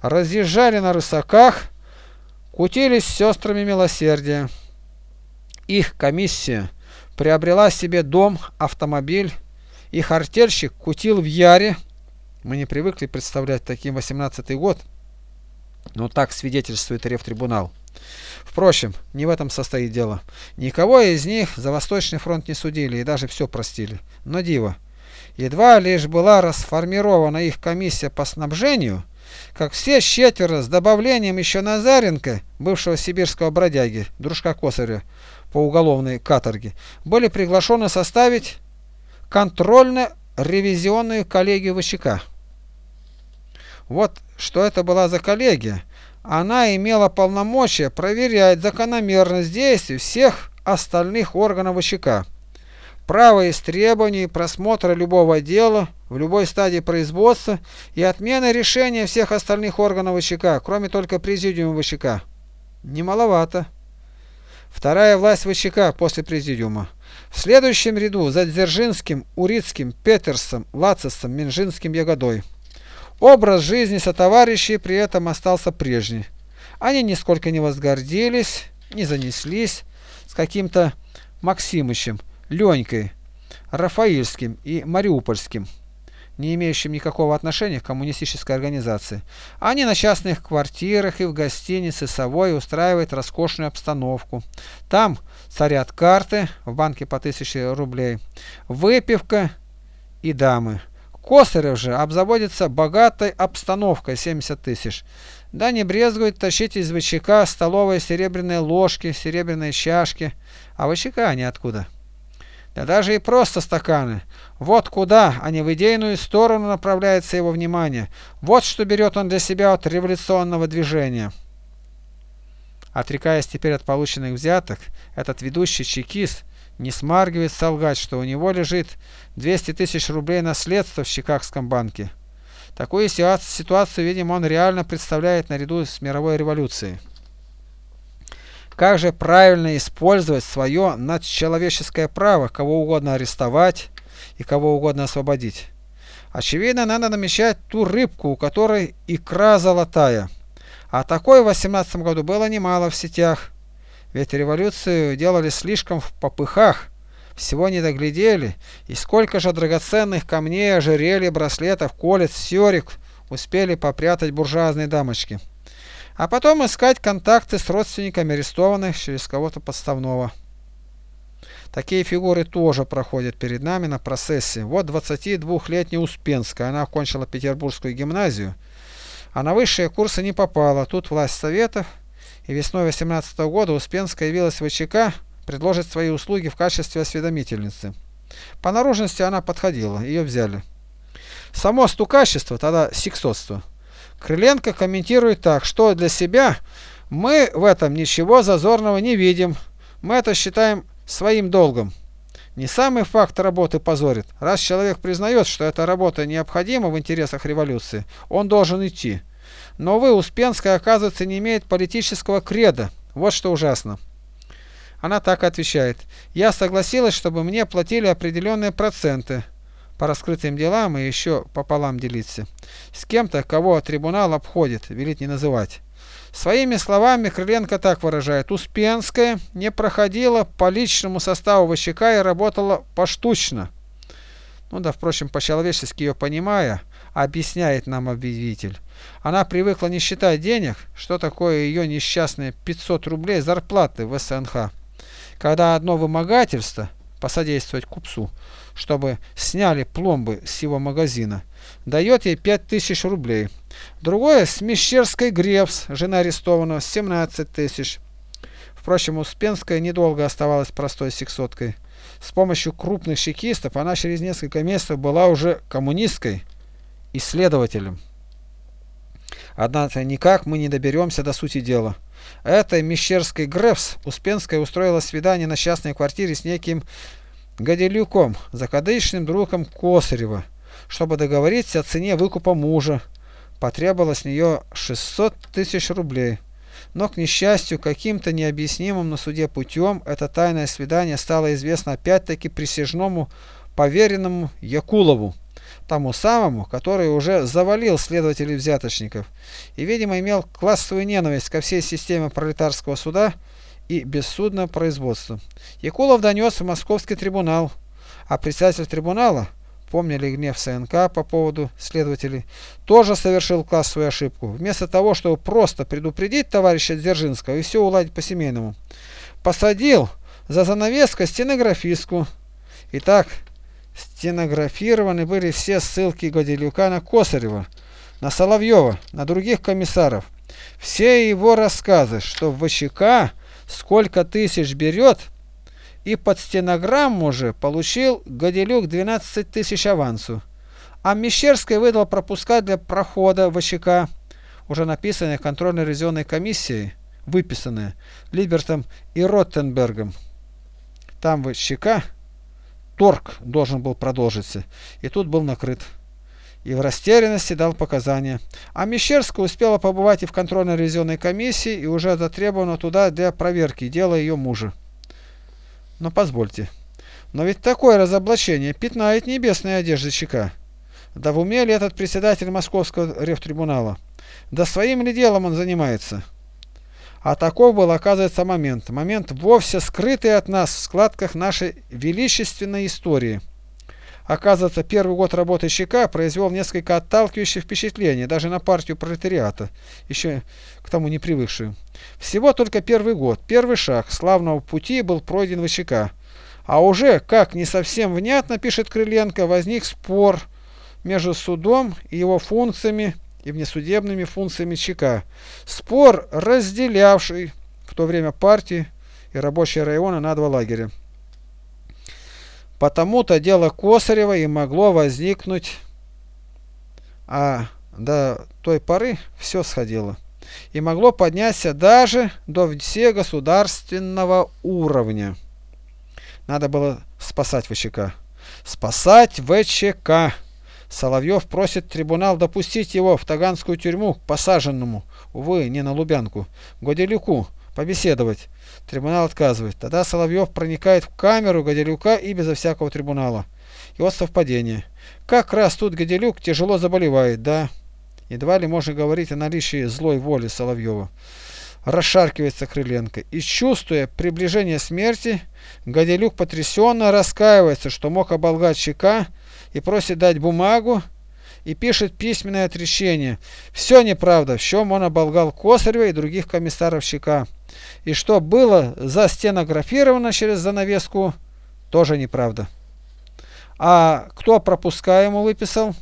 Разъезжали на рысаках, кутились с сестрами милосердия. Их комиссия приобрела себе дом, автомобиль, их артельщик кутил в Яре. Мы не привыкли представлять таким 18-й год, но так свидетельствует Ревтрибунал. Впрочем, не в этом состоит дело. Никого из них за Восточный фронт не судили и даже все простили. Но диво. Едва лишь была расформирована их комиссия по снабжению, как все четверо с добавлением еще Назаренко, бывшего сибирского бродяги, дружка Косаря, по уголовной каторге, были приглашены составить контрольно-ревизионную коллегию ВЧК. Вот что это была за коллегия. Она имела полномочия проверять закономерность действий всех остальных органов ВЧК. Право истребований, просмотра любого дела в любой стадии производства и отмена решения всех остальных органов ВЧК, кроме только президиума ВЧК. Немаловато. Вторая власть ВЧК после президиума. В следующем ряду за Дзержинским, Урицким, Петерсом, Лацисом, Минжинским, Ягодой. Образ жизни сотоварищей при этом остался прежний. Они нисколько не возгордились, не занеслись с каким-то Максимычем, Ленькой, Рафаильским и Мариупольским не имеющим никакого отношения к коммунистической организации. Они на частных квартирах и в гостинице «Совой» устраивают роскошную обстановку. Там царят карты в банке по 1000 рублей, выпивка и дамы. Косарев же обзаводится богатой обстановкой 70 тысяч. Да не брезгует тащить из ВЧК столовые серебряные ложки, серебряные чашки. А ВЧК они откуда? Да даже и просто стаканы. Вот куда, а не в идейную сторону направляется его внимание. Вот что берет он для себя от революционного движения. Отрекаясь теперь от полученных взяток, этот ведущий чекист не смаргивает солгать, что у него лежит 200 тысяч рублей наследства в Чикагском банке. Такую ситуацию, видимо, он реально представляет наряду с мировой революцией. Как же правильно использовать свое надчеловеческое право кого угодно арестовать и кого угодно освободить? Очевидно, надо намечать ту рыбку, у которой икра золотая. А такой в 18 году было немало в сетях. Ведь революцию делали слишком в попыхах, всего не доглядели, и сколько же драгоценных камней, ожерелья, браслетов, колец, серик успели попрятать буржуазные дамочки а потом искать контакты с родственниками арестованных через кого-то подставного. Такие фигуры тоже проходят перед нами на процессе. Вот 22-летняя Успенская, она окончила Петербургскую гимназию, а на высшие курсы не попала. Тут власть Советов, и весной 18 -го года Успенская явилась в ВЧК предложить свои услуги в качестве осведомительницы. По наружности она подходила, ее взяли. Само стукачество, тогда сексотство, Крыленко комментирует так, что для себя мы в этом ничего зазорного не видим, мы это считаем своим долгом. Не самый факт работы позорит. Раз человек признает, что эта работа необходима в интересах революции, он должен идти. Но вы, Успенская, оказывается, не имеет политического креда. Вот что ужасно. Она так отвечает. Я согласилась, чтобы мне платили определенные проценты по раскрытым делам и еще пополам делиться. С кем-то, кого трибунал обходит, велит не называть. Своими словами Крыленко так выражает. Успенская не проходила по личному составу ВЧК и работала поштучно. Ну да, впрочем, по-человечески ее понимая, объясняет нам обвинитель. Она привыкла не считать денег, что такое ее несчастные 500 рублей зарплаты в СНХ. Когда одно вымогательство, посодействовать купцу, чтобы сняли пломбы с его магазина, дает ей 5000 рублей. Другое с Мещерской Гревс, жена арестованного, 17 тысяч. Впрочем, Успенская недолго оставалась простой сексоткой. С помощью крупных чекистов она через несколько месяцев была уже коммунисткой и следователем. Однако никак мы не доберемся до сути дела. Этой Мещерской Грефс Успенская устроила свидание на частной квартире с неким Гадилюком, закадычным другом Косарева, чтобы договориться о цене выкупа мужа. Потребовалось с нее 600 тысяч рублей. Но, к несчастью, каким-то необъяснимым на суде путем это тайное свидание стало известно опять-таки присяжному поверенному Якулову, тому самому, который уже завалил следователей взяточников и, видимо, имел классовую ненависть ко всей системе пролетарского суда и бессудного производства. Якулов донес в московский трибунал, а председатель трибунала – помнили гнев СНК по поводу следователей, тоже совершил классовую ошибку. Вместо того, чтобы просто предупредить товарища Дзержинского и все уладить по-семейному, посадил за занавеской стенографистку. Итак, стенографированы были все ссылки Годелюка на Косарева, на Соловьева, на других комиссаров. Все его рассказы, что в ВЧК сколько тысяч берет, и под стенограмму же получил Гадилюк 12 тысяч авансу. А Мещерский выдал пропуска для прохода в ВЧК, уже написанные контрольно-ревизионной комиссией, выписанные Либертом и Роттенбергом. Там в ВЧК торг должен был продолжиться, и тут был накрыт. И в растерянности дал показания. А Мещерская успела побывать и в контрольно-ревизионной комиссии, и уже затребована туда для проверки дела ее мужа. Но позвольте. Но ведь такое разоблачение пятнает небесные одежды ЧК. Да в уме ли этот председатель Московского рефтрибунала? Да своим ли делом он занимается? А таков был, оказывается, момент. Момент, вовсе скрытый от нас в складках нашей величественной истории. Оказывается, первый год работы ЧК произвел несколько отталкивающее впечатление даже на партию пролетариата, еще к тому не привыкшую. Всего только первый год, первый шаг славного пути был пройден в ЧК. А уже, как не совсем внятно пишет Крыленко, возник спор между судом и его функциями и внесудебными функциями ЧК. Спор, разделявший в то время партии и рабочие районы на два лагеря. Потому-то дело Косарева и могло возникнуть, а до той поры все сходило. И могло подняться даже до всегосударственного уровня. Надо было спасать ВЧК. Спасать ВЧК. Соловьев просит трибунал допустить его в Таганскую тюрьму посаженному, увы, не на Лубянку, Годелюку, побеседовать. Трибунал отказывает. Тогда Соловьев проникает в камеру Гадилюка и безо всякого трибунала. И вот совпадение. Как раз тут Гадилюк тяжело заболевает, да. Едва ли можно говорить о наличии злой воли Соловьева. Расшаркивается Крыленко. И чувствуя приближение смерти, Гадилюк потрясенно раскаивается, что мог оболгать щека и просит дать бумагу, и пишет письменное отречение. Все неправда, в чем он оболгал Косарева и других комиссаров ЩК. И что было застенографировано через занавеску, тоже неправда. А кто пропуска ему выписал?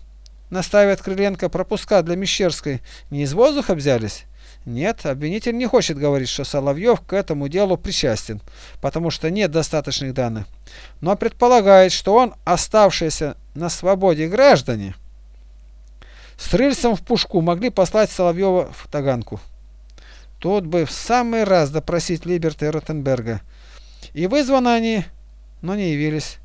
Настаивает Крыленко. Пропуска для Мещерской не из воздуха взялись? Нет, обвинитель не хочет говорить, что Соловьев к этому делу причастен, потому что нет достаточных данных, но предполагает, что он, оставшийся на свободе граждане, с рыльцем в пушку могли послать Соловьева в Таганку. Тот бы в самый раз допросить Либерта и Ротенберга. И вызваны они но не явились.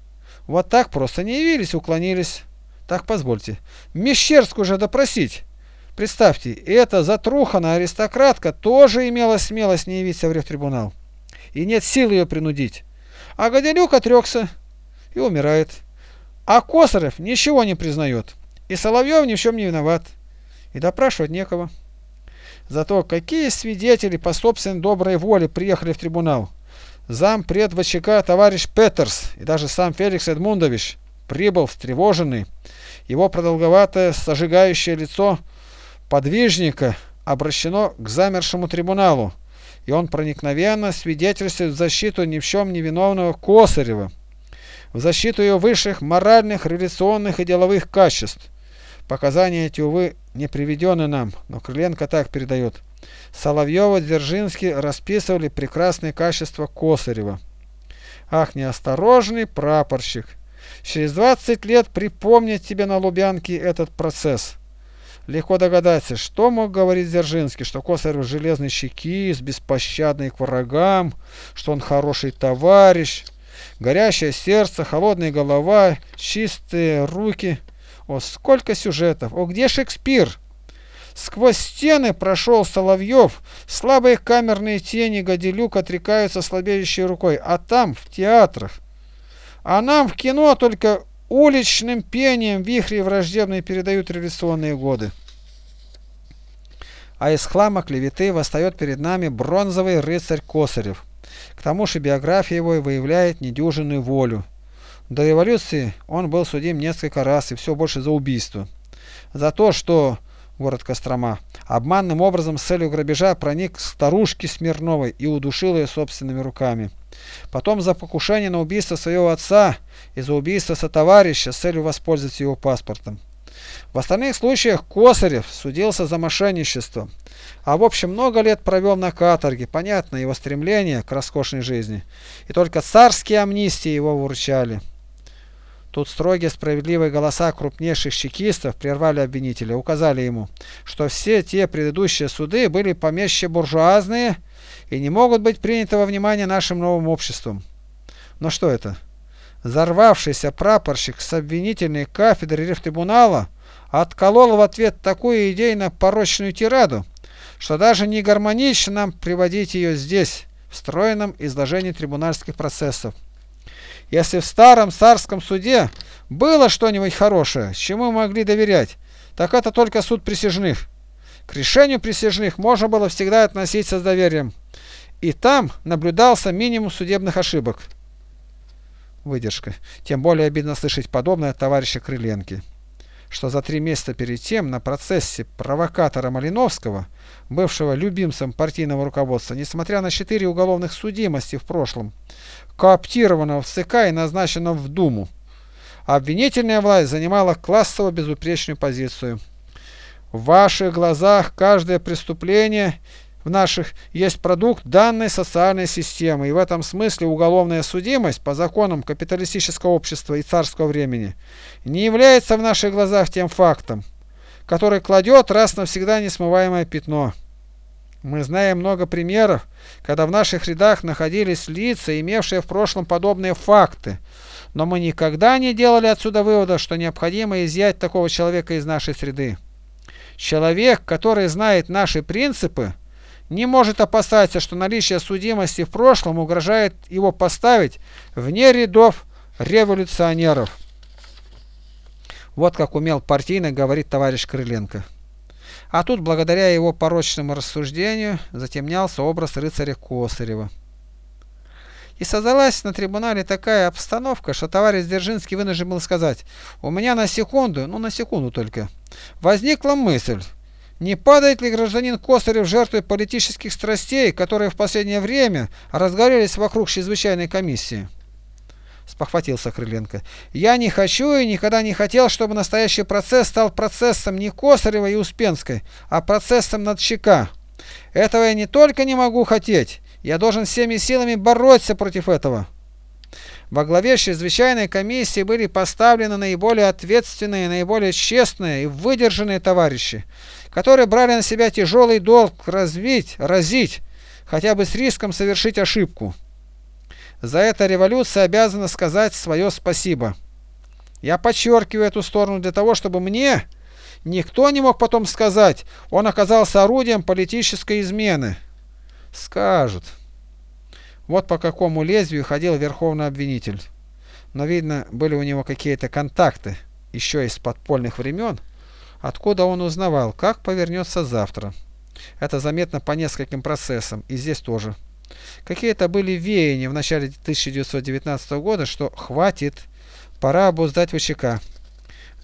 Вот так просто не явились, уклонились. Так позвольте. Мещерскую же допросить. Представьте, эта затруханная аристократка тоже имела смелость не явиться в рефтрибунал. И нет сил ее принудить. А Гаделюк отрекся и умирает. А Косарев ничего не признает. И Соловьев ни в чем не виноват. И допрашивать некого. Зато какие свидетели по собственной доброй воле приехали в трибунал? Зам пред ВЧК товарищ Петерс и даже сам Феликс Эдмундович прибыл встревоженный. Его продолговатое сожигающее лицо подвижника обращено к замершему трибуналу, и он проникновенно свидетельствует в защиту ни в чем не виновного Косарева, в защиту ее высших моральных, революционных и деловых качеств. Показания эти, увы, не приведены нам, но Крыленко так передает. Соловьева, Дзержинский расписывали прекрасные качества Косарева. Ах, неосторожный прапорщик! Через 20 лет припомнить тебе на Лубянке этот процесс. Легко догадаться, что мог говорить Дзержинский, что Косарев железный щекист, беспощадный к врагам, что он хороший товарищ, горящее сердце, холодная голова, чистые руки. О, сколько сюжетов! О, где Шекспир? Сквозь стены прошел Соловьев, слабые камерные тени Гадилюк отрекаются слабеющей рукой, а там, в театрах. А нам в кино только уличным пением вихри враждебные передают революционные годы. А из хлама клеветы восстает перед нами бронзовый рыцарь Косарев. К тому же биография его выявляет недюжинную волю. До революции он был судим несколько раз и все больше за убийство. За то, что город Кострома, обманным образом с целью грабежа проник к старушке Смирновой и удушил ее собственными руками. Потом за покушение на убийство своего отца и за убийство сотоварища с целью воспользоваться его паспортом. В остальных случаях Косарев судился за мошенничество, а в общем много лет провел на каторге, понятно его стремление к роскошной жизни, и только царские амнистии его выручали. Тут строгие справедливые голоса крупнейших чекистов прервали обвинителя, указали ему, что все те предыдущие суды были помещи буржуазные и не могут быть приняты во внимание нашим новым обществом. Но что это? Зарвавшийся прапорщик с обвинительной кафедры рефтрибунала отколол в ответ такую идейно-порочную тираду, что даже не гармонично нам приводить ее здесь, в стройном изложении трибунальских процессов. Если в старом царском суде было что-нибудь хорошее, чему могли доверять, так это только суд присяжных. К решению присяжных можно было всегда относиться с доверием. И там наблюдался минимум судебных ошибок. Выдержка. Тем более обидно слышать подобное от товарища Крыленки что за три месяца перед тем на процессе провокатора Малиновского, бывшего любимцем партийного руководства, несмотря на четыре уголовных судимости в прошлом, кооптированного в ЦК и назначенного в Думу, обвинительная власть занимала классово безупречную позицию. В ваших глазах каждое преступление в наших есть продукт данной социальной системы, и в этом смысле уголовная судимость по законам капиталистического общества и царского времени не является в наших глазах тем фактом, который кладет раз навсегда несмываемое пятно. Мы знаем много примеров, когда в наших рядах находились лица, имевшие в прошлом подобные факты, но мы никогда не делали отсюда вывода, что необходимо изъять такого человека из нашей среды. Человек, который знает наши принципы, не может опасаться, что наличие судимости в прошлом угрожает его поставить вне рядов революционеров. Вот как умел партийно говорить товарищ Крыленко. А тут, благодаря его порочному рассуждению, затемнялся образ рыцаря Косарева. И создалась на трибунале такая обстановка, что товарищ Дзержинский вынужден был сказать, у меня на секунду, ну на секунду только, возникла мысль, не падает ли гражданин Косарев жертвой политических страстей, которые в последнее время разгорелись вокруг чрезвычайной комиссии? Спохватился Крыленко. Я не хочу и никогда не хотел, чтобы настоящий процесс стал процессом не Косарева и Успенской, а процессом над ЧК. Этого я не только не могу хотеть, я должен всеми силами бороться против этого. Во главе чрезвычайной комиссии были поставлены наиболее ответственные, наиболее честные и выдержанные товарищи, которые брали на себя тяжелый долг развить, разить, хотя бы с риском совершить ошибку. За это революция обязана сказать свое спасибо. Я подчеркиваю эту сторону для того, чтобы мне никто не мог потом сказать, он оказался орудием политической измены. Скажут. Вот по какому лезвию ходил верховный обвинитель. Но, видно, были у него какие-то контакты, еще из подпольных времен, откуда он узнавал, как повернется завтра. Это заметно по нескольким процессам, и здесь тоже. Какие-то были веяния в начале 1919 года, что хватит, пора обуздать ВЧК.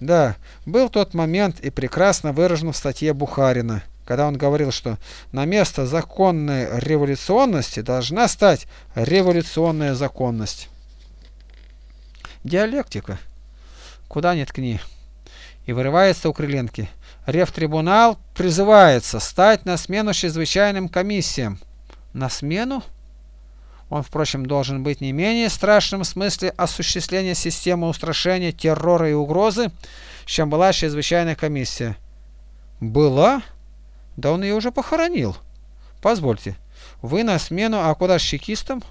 Да, был тот момент и прекрасно выражен в статье Бухарина, когда он говорил, что на место законной революционности должна стать революционная законность. Диалектика. Куда ни ткни. И вырывается у Крыленки. Ревтрибунал призывается стать на смену чрезвычайным комиссиям. На смену? Он, впрочем, должен быть не менее страшным в смысле осуществления системы устрашения, террора и угрозы, чем была чрезвычайная комиссия. Была? Да он ее уже похоронил. Позвольте, вы на смену, а куда с чекистом?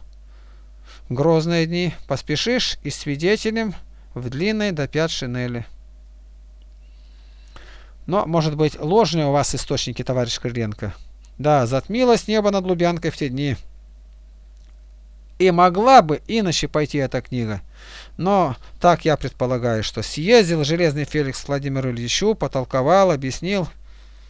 Грозные дни. Поспешишь и свидетелем в длинной до пят шинели. Но, может быть, ложные у вас источники, товарищ Крыленко. Да, затмилось небо над Лубянкой в те дни. И могла бы иначе пойти эта книга. Но так я предполагаю, что съездил Железный Феликс Владимиру Ильичу, потолковал, объяснил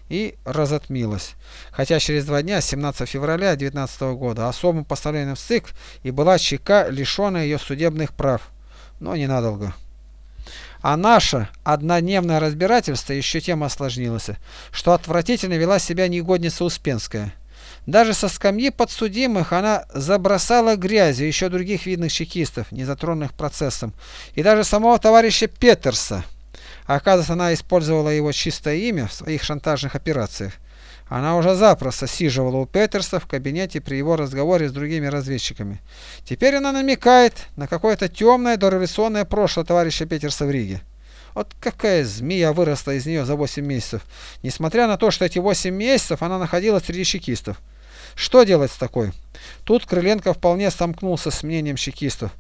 и разотмилась. Хотя через два дня, 17 февраля 19 года, особым постановлением в СИК и была ЧК лишена ее судебных прав. Но ненадолго. А наше однодневное разбирательство еще тем осложнилось, что отвратительно вела себя негодница Успенская. Даже со скамьи подсудимых она забросала грязью еще других видных чекистов, не затронутых процессом, и даже самого товарища Петерса. Оказывается, она использовала его чистое имя в своих шантажных операциях. Она уже запросто сиживала у Петерса в кабинете при его разговоре с другими разведчиками. Теперь она намекает на какое-то темное дореволюционное прошлое товарища Петерса в Риге. Вот какая змея выросла из нее за 8 месяцев. Несмотря на то, что эти 8 месяцев она находилась среди чекистов. Что делать с такой? Тут Крыленко вполне сомкнулся с мнением чекистов.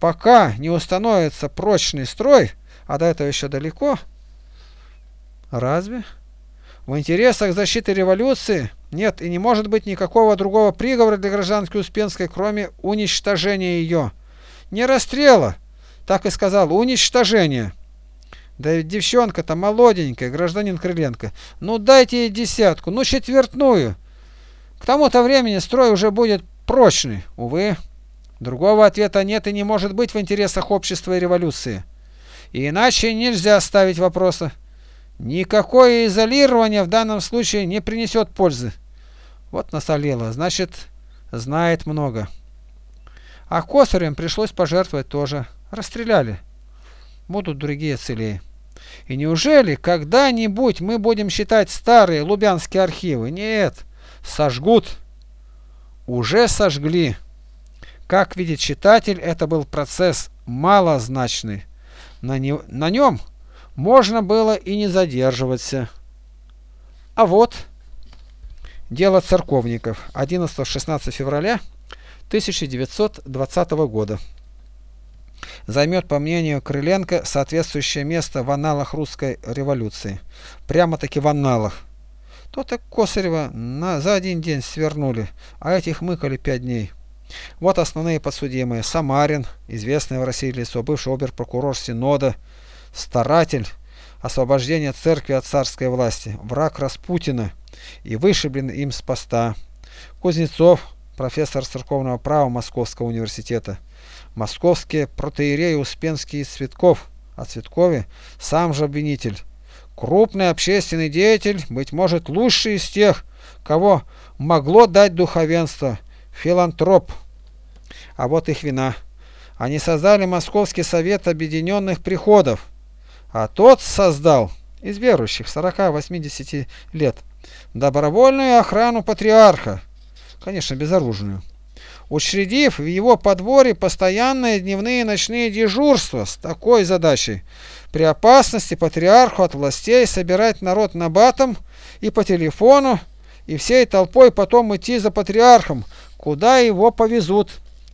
Пока не установится прочный строй, а до этого еще далеко. Разве? В интересах защиты революции нет и не может быть никакого другого приговора для гражданки Успенской, кроме уничтожения ее. Не расстрела, так и сказал, уничтожение. Да ведь девчонка-то молоденькая, гражданин Крыленко. Ну дайте ей десятку, ну четвертную. К тому-то времени строй уже будет прочный. Увы, другого ответа нет и не может быть в интересах общества и революции. И иначе нельзя ставить вопроса. Никакое изолирование в данном случае не принесет пользы. Вот насолила, значит, знает много. А косарем пришлось пожертвовать тоже. Расстреляли. Будут другие целей. И неужели когда-нибудь мы будем считать старые лубянские архивы? Нет, сожгут. Уже сожгли. Как видит читатель, это был процесс малозначный. На, не, на нем можно было и не задерживаться. А вот дело церковников 11-16 февраля 1920 года займет, по мнению Крыленко, соответствующее место в аналах русской революции. Прямо-таки в аналах. То-то Косарева на, за один день свернули, а этих мыкали пять дней. Вот основные подсудимые. Самарин, известный в России лицо, бывший обер-прокурор Синода, старатель освобождения церкви от царской власти, враг Распутина и вышиблен им с поста. Кузнецов, профессор церковного права Московского университета. Московские протеереи Успенский и Цветков, а Цветкове сам же обвинитель. Крупный общественный деятель, быть может, лучший из тех, кого могло дать духовенство, филантроп. А вот их вина. Они создали Московский совет объединенных приходов, а тот создал из верующих 40-80 лет добровольную охрану патриарха, конечно, безоружную, учредив в его подворье постоянные дневные и ночные дежурства с такой задачей при опасности патриарху от властей собирать народ на батом и по телефону и всей толпой потом идти за патриархом, куда его повезут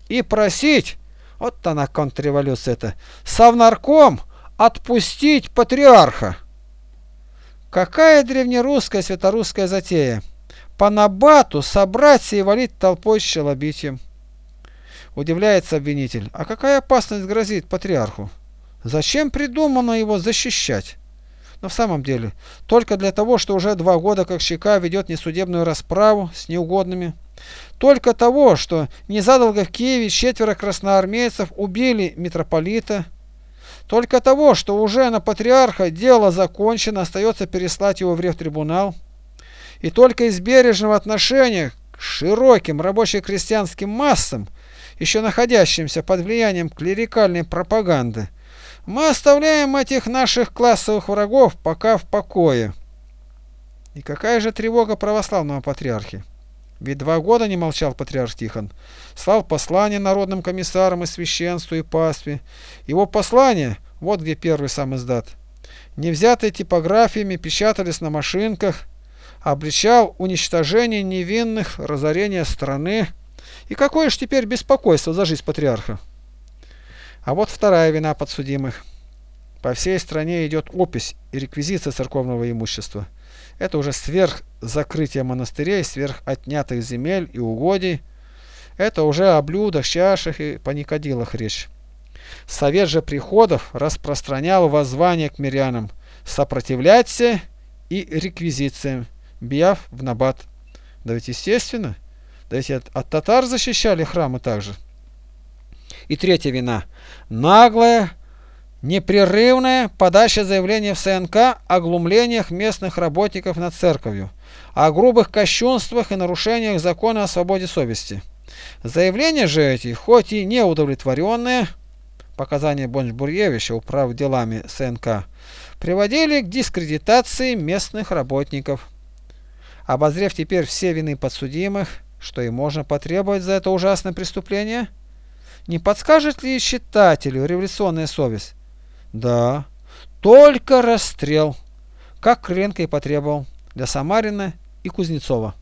и просить, вот она контрреволюция это, совнарком отпустить патриарха. Какая древнерусская святорусская затея? По набату собраться и валить толпой с челобитием. Удивляется обвинитель. А какая опасность грозит патриарху? Зачем придумано его защищать? Но в самом деле, только для того, что уже два года как Щека ведет несудебную расправу с неугодными, только того, что незадолго в Киеве четверо красноармейцев убили митрополита, только того, что уже на патриарха дело закончено, остается переслать его в ревтрибунал, и только из бережного отношения к широким рабоче-крестьянским массам, еще находящимся под влиянием клерикальной пропаганды, мы оставляем этих наших классовых врагов пока в покое. И какая же тревога православного патриархи? Ведь два года не молчал патриарх Тихон, слал послание народным комиссарам и священству и пастве. Его послание, вот где первый сам издат, не взятые типографиями печатались на машинках, обличал уничтожение невинных, разорение страны. И какое ж теперь беспокойство за жизнь патриарха? А вот вторая вина подсудимых. По всей стране идет опись и реквизиция церковного имущества. Это уже сверх закрытия монастырей, сверх отнятых земель и угодий. Это уже о блюдах, чашах и паникадилах речь. Совет же приходов распространял воззвание к мирянам «Сопротивляться» и реквизициям, бьяв в набат. Да ведь естественно, да ведь от, от татар защищали храмы также. И третья вина. Наглая, непрерывная подача заявления в СНК о глумлениях местных работников над церковью, о грубых кощунствах и нарушениях закона о свободе совести. Заявления же эти, хоть и не удовлетворенные, показания Бонч-Бруевича, управделами СНК, приводили к дискредитации местных работников. Обозрев теперь все вины подсудимых, что и можно потребовать за это ужасное преступление – не подскажет ли читателю революционная совесть? Да, только расстрел, как Кренко и потребовал для Самарина и Кузнецова.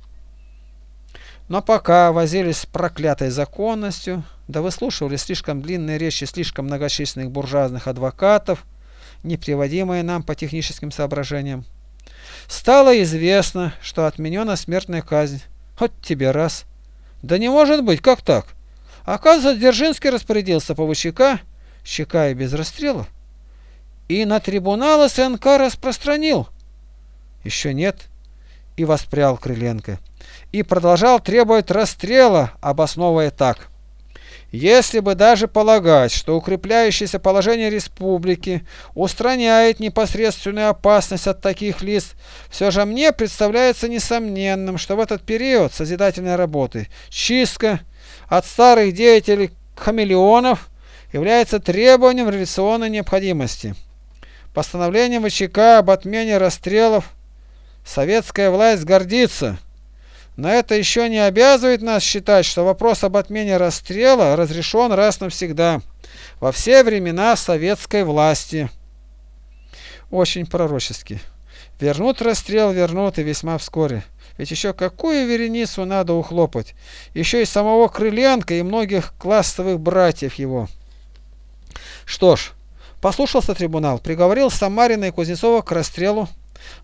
Но пока возились с проклятой законностью, да выслушивали слишком длинные речи слишком многочисленных буржуазных адвокатов, не приводимые нам по техническим соображениям, стало известно, что отменена смертная казнь. Вот тебе раз. Да не может быть, как так? Оказывается, Дзержинский распорядился по ВЧК, щека и без расстрела, и на трибунал СНК распространил. Еще нет. И воспрял Крыленко. И продолжал требовать расстрела, обосновывая так. Если бы даже полагать, что укрепляющееся положение республики устраняет непосредственную опасность от таких лиц, все же мне представляется несомненным, что в этот период созидательной работы чистка от старых деятелей хамелеонов является требованием революционной необходимости. Постановлением ВЧК об отмене расстрелов советская власть гордится. Но это еще не обязывает нас считать, что вопрос об отмене расстрела разрешен раз навсегда, во все времена советской власти. Очень пророчески. Вернут расстрел, вернут и весьма вскоре. Ведь еще какую вереницу надо ухлопать? Еще и самого Крыленко и многих классовых братьев его. Что ж, послушался трибунал, приговорил Самарина и Кузнецова к расстрелу,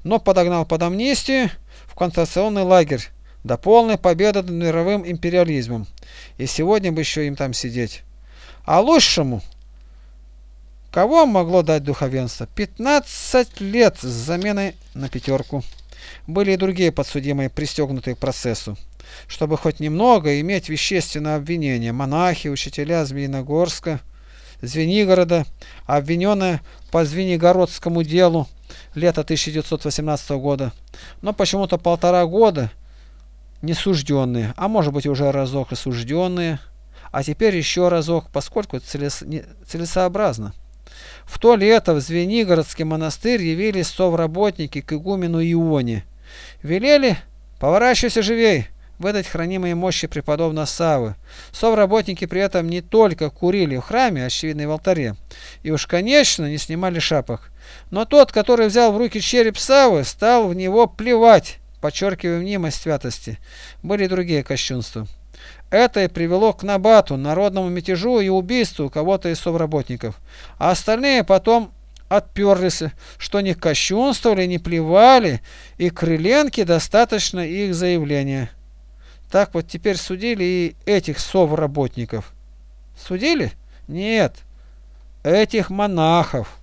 но подогнал под амнистию в концентрационный лагерь до полной победы над мировым империализмом. И сегодня бы еще им там сидеть. А лучшему кого могло дать духовенство? 15 лет с заменой на пятерку. Были и другие подсудимые, пристегнутые к процессу. Чтобы хоть немного иметь вещественное обвинение, монахи, учителя Змеиногорска, Звенигорода, обвиненные по Звенигородскому делу лета 1918 года, но почему-то полтора года не сужденные, а может быть уже разок и сужденные, а теперь еще разок, поскольку целес... целесообразно. В то лето в Звенигородский монастырь явились совработники к игумену Ионе. Велели, поворачивайся живей, выдать хранимые мощи преподобного Савы. Совработники при этом не только курили в храме, очевидно, и в алтаре, и уж, конечно, не снимали шапок. Но тот, который взял в руки череп Савы, стал в него плевать, подчеркивая мнимость святости. Были другие кощунства. Это и привело к набату, народному мятежу и убийству кого-то из совработников. А остальные потом отперлись, что не кощунствовали, не плевали, и Крыленке достаточно их заявления. Так вот теперь судили и этих совработников. Судили? Нет, этих монахов.